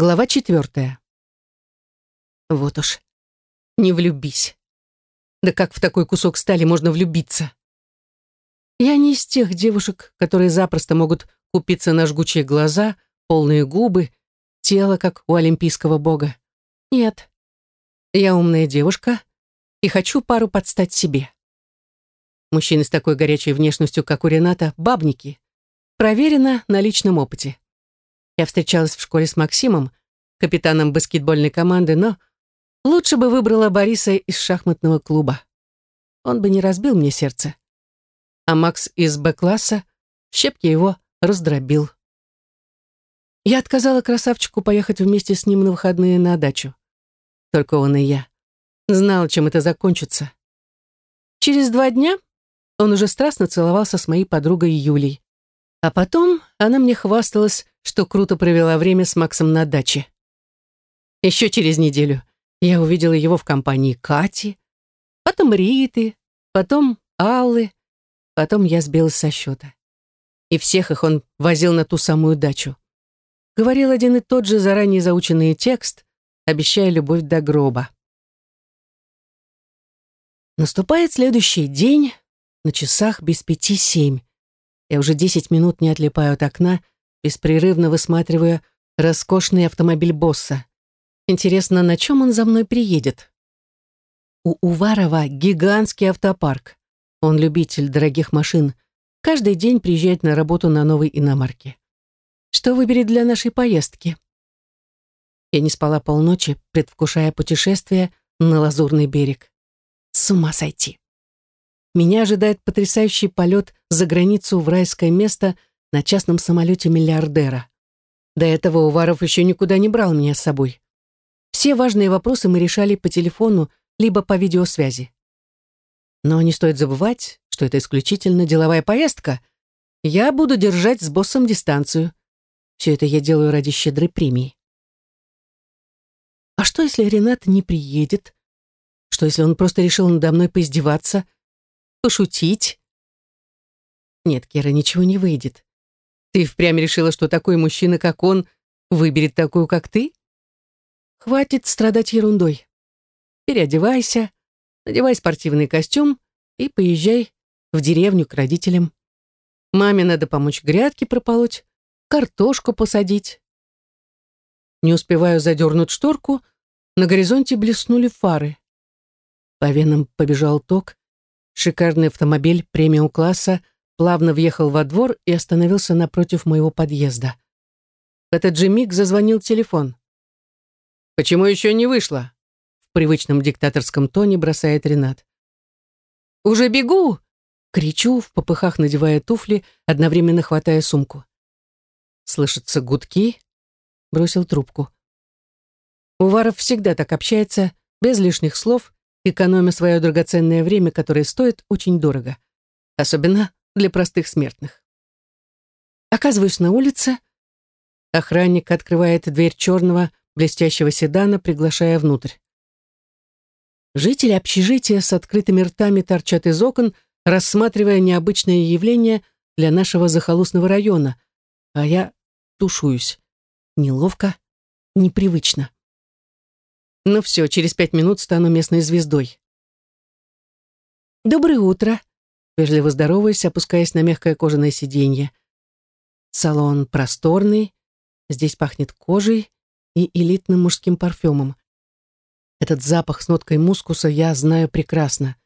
Глава четвертая. Вот уж, не влюбись. Да как в такой кусок стали можно влюбиться? Я не из тех девушек, которые запросто могут купиться на жгучие глаза, полные губы, тело, как у олимпийского бога. Нет. Я умная девушка и хочу пару подстать себе. Мужчины с такой горячей внешностью, как у Рената, бабники. Проверено на личном опыте. Я встречалась в школе с Максимом, капитаном баскетбольной команды, но лучше бы выбрала Бориса из шахматного клуба. Он бы не разбил мне сердце. А Макс из Б-класса в щепки его раздробил. Я отказала красавчику поехать вместе с ним на выходные на дачу. Только он и я. Знал, чем это закончится. Через два дня он уже страстно целовался с моей подругой Юлей. А потом она мне хвасталась, что круто провела время с Максом на даче. Еще через неделю я увидела его в компании Кати, потом Риты, потом Аллы, потом я сбилась со счета. И всех их он возил на ту самую дачу. Говорил один и тот же заранее заученный текст, обещая любовь до гроба. Наступает следующий день, на часах без пяти семь. Я уже десять минут не отлипаю от окна, беспрерывно высматривая роскошный автомобиль босса. Интересно, на чем он за мной приедет? У Уварова гигантский автопарк. Он любитель дорогих машин. Каждый день приезжает на работу на новой иномарке. Что выберет для нашей поездки? Я не спала полночи, предвкушая путешествие на Лазурный берег. С ума сойти. Меня ожидает потрясающий полет за границу в райское место на частном самолете миллиардера. До этого Уваров еще никуда не брал меня с собой. Все важные вопросы мы решали по телефону либо по видеосвязи. Но не стоит забывать, что это исключительно деловая поездка. Я буду держать с боссом дистанцию. Все это я делаю ради щедрой премии. А что, если Ренат не приедет? Что, если он просто решил надо мной поиздеваться — Пошутить? Нет, Кира, ничего не выйдет. Ты впрямь решила, что такой мужчина, как он, выберет такую, как ты? Хватит страдать ерундой. Переодевайся, надевай спортивный костюм и поезжай в деревню к родителям. Маме надо помочь грядки прополоть, картошку посадить. Не успеваю задернуть шторку, на горизонте блеснули фары. По венам побежал ток, Шикарный автомобиль премиум-класса плавно въехал во двор и остановился напротив моего подъезда. В этот же миг зазвонил телефон. «Почему еще не вышла?» В привычном диктаторском тоне бросает Ренат. «Уже бегу!» Кричу, в попыхах надевая туфли, одновременно хватая сумку. Слышатся гудки. Бросил трубку. Уваров всегда так общается, без лишних слов экономя свое драгоценное время, которое стоит очень дорого. Особенно для простых смертных. Оказываюсь на улице. Охранник открывает дверь черного блестящего седана, приглашая внутрь. Жители общежития с открытыми ртами торчат из окон, рассматривая необычное явление для нашего захолустного района, а я тушуюсь. Неловко, непривычно. Ну все, через пять минут стану местной звездой. «Доброе утро», — вежливо здороваясь, опускаясь на мягкое кожаное сиденье. Салон просторный, здесь пахнет кожей и элитным мужским парфюмом. Этот запах с ноткой мускуса я знаю прекрасно.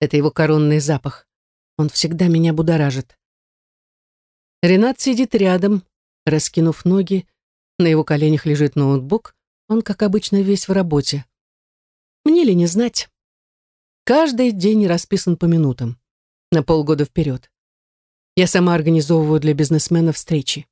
Это его коронный запах. Он всегда меня будоражит. Ренат сидит рядом, раскинув ноги, на его коленях лежит ноутбук, он, как обычно, весь в работе. Мне ли не знать? Каждый день расписан по минутам. На полгода вперед. Я сама организовываю для бизнесмена встречи.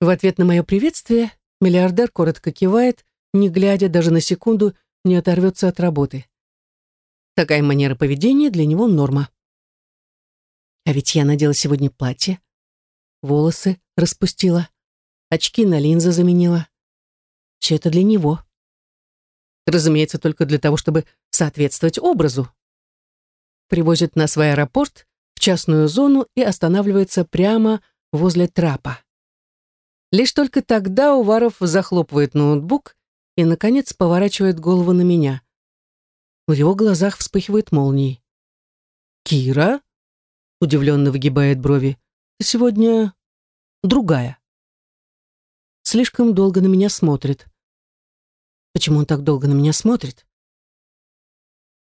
В ответ на мое приветствие миллиардер коротко кивает, не глядя даже на секунду, не оторвется от работы. Такая манера поведения для него норма. А ведь я надела сегодня платье, волосы распустила, очки на линзы заменила. Все это для него. Разумеется, только для того, чтобы соответствовать образу. Привозит нас в аэропорт, в частную зону и останавливается прямо возле трапа. Лишь только тогда Уваров захлопывает ноутбук и, наконец, поворачивает голову на меня. В его глазах вспыхивают молнии. «Кира?» — удивленно выгибает брови. «Ты сегодня другая». Слишком долго на меня смотрит. Почему он так долго на меня смотрит?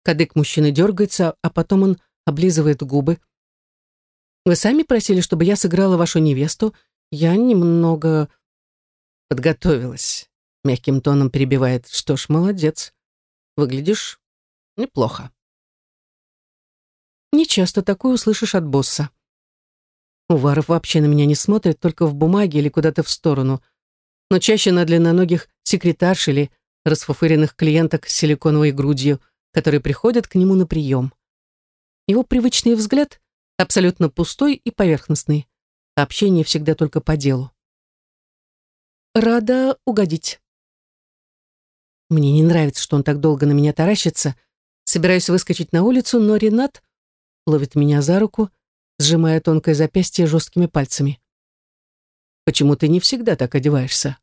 Кадык мужчины дергается, а потом он облизывает губы. «Вы сами просили, чтобы я сыграла вашу невесту. Я немного подготовилась», — мягким тоном перебивает. «Что ж, молодец. Выглядишь неплохо». Не часто такое услышишь от босса. Уваров вообще на меня не смотрит, только в бумаге или куда-то в сторону, но чаще на длинноногих секретарш или расфуфыренных клиенток с силиконовой грудью, которые приходят к нему на прием. Его привычный взгляд абсолютно пустой и поверхностный. Общение всегда только по делу. Рада угодить. Мне не нравится, что он так долго на меня таращится. Собираюсь выскочить на улицу, но Ренат ловит меня за руку, сжимая тонкое запястье жесткими пальцами. «Почему ты не всегда так одеваешься?»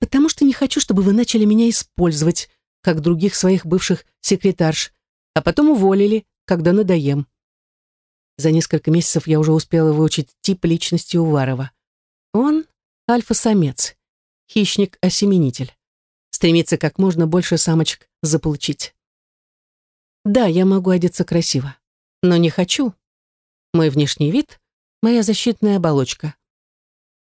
«Потому что не хочу, чтобы вы начали меня использовать, как других своих бывших секретарш, а потом уволили, когда надоем. За несколько месяцев я уже успела выучить тип личности Уварова. Он — альфа-самец, хищник-осеменитель. Стремится как можно больше самочек заполучить. Да, я могу одеться красиво, но не хочу. Мой внешний вид — моя защитная оболочка.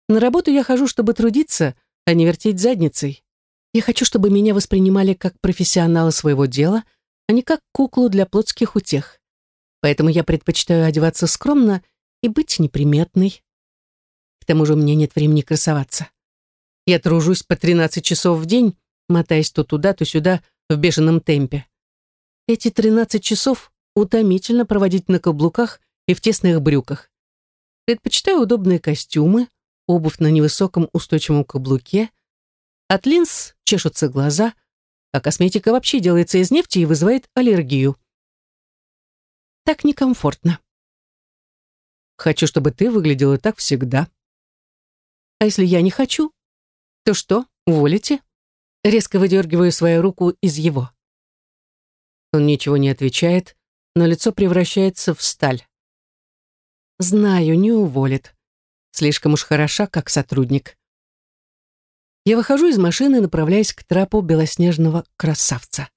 На работу я хожу, чтобы трудиться, а не вертеть задницей. Я хочу, чтобы меня воспринимали как профессионала своего дела, а не как куклу для плотских утех. Поэтому я предпочитаю одеваться скромно и быть неприметной. К тому же у меня нет времени красоваться. Я тружусь по 13 часов в день, мотаясь то туда, то сюда в бешеном темпе. Эти 13 часов утомительно проводить на каблуках и в тесных брюках. Предпочитаю удобные костюмы, обувь на невысоком устойчивом каблуке — от линз чешутся глаза, а косметика вообще делается из нефти и вызывает аллергию. Так некомфортно. Хочу, чтобы ты выглядела так всегда. А если я не хочу, то что, уволите? Резко выдергиваю свою руку из его. Он ничего не отвечает, но лицо превращается в сталь. Знаю, не уволит. Слишком уж хороша, как сотрудник. Я выхожу из машины, направляясь к трапу белоснежного красавца.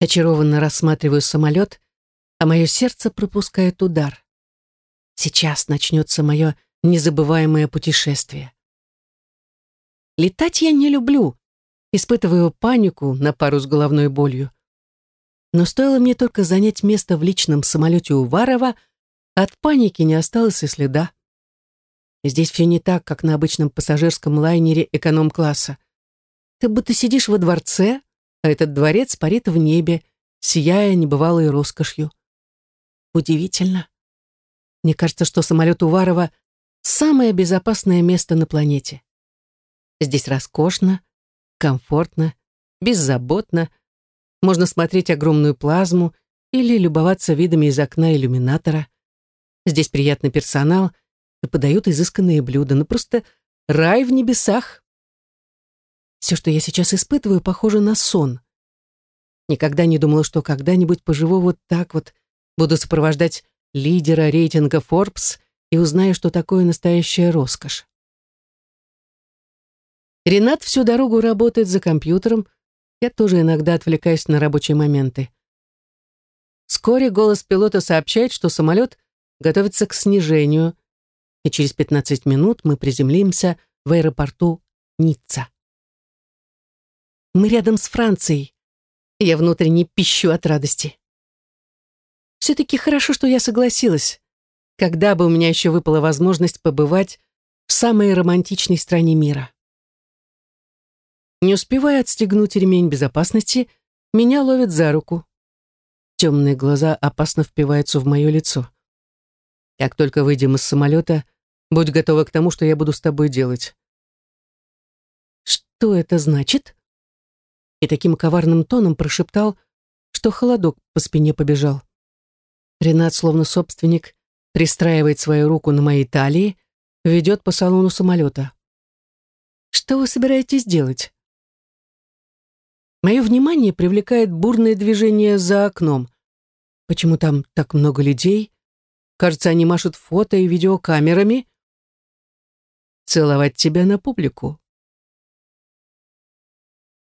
Очарованно рассматриваю самолет, а мое сердце пропускает удар. Сейчас начнется мое незабываемое путешествие. Летать я не люблю, испытываю панику на пару с головной болью. Но стоило мне только занять место в личном самолете Уварова, от паники не осталось и следа. Здесь все не так, как на обычном пассажирском лайнере эконом-класса. Ты будто сидишь во дворце, а этот дворец парит в небе, сияя небывалой роскошью. Удивительно. Мне кажется, что самолет Уварова — самое безопасное место на планете. Здесь роскошно, комфортно, беззаботно. Можно смотреть огромную плазму или любоваться видами из окна иллюминатора. Здесь приятный персонал — и подают изысканные блюда. Ну просто рай в небесах. Все, что я сейчас испытываю, похоже на сон. Никогда не думала, что когда-нибудь поживу вот так вот, буду сопровождать лидера рейтинга Forbes и узнаю, что такое настоящая роскошь. Ренат всю дорогу работает за компьютером, я тоже иногда отвлекаюсь на рабочие моменты. Вскоре голос пилота сообщает, что самолет готовится к снижению, и через 15 минут мы приземлимся в аэропорту Ницца. Мы рядом с Францией. Я внутренне пищу от радости. Все-таки хорошо, что я согласилась. Когда бы у меня еще выпала возможность побывать в самой романтичной стране мира. Не успевая отстегнуть ремень безопасности, меня ловят за руку. Темные глаза опасно впиваются в мое лицо. Как только выйдем из самолета, будь готова к тому, что я буду с тобой делать. Что это значит? И таким коварным тоном прошептал, что холодок по спине побежал. Ренат, словно собственник, пристраивает свою руку на моей талии, ведет по салону самолета. Что вы собираетесь делать? Мое внимание привлекает бурное движение за окном. Почему там так много людей? Кажется, они машут фото и видеокамерами. Целовать тебя на публику.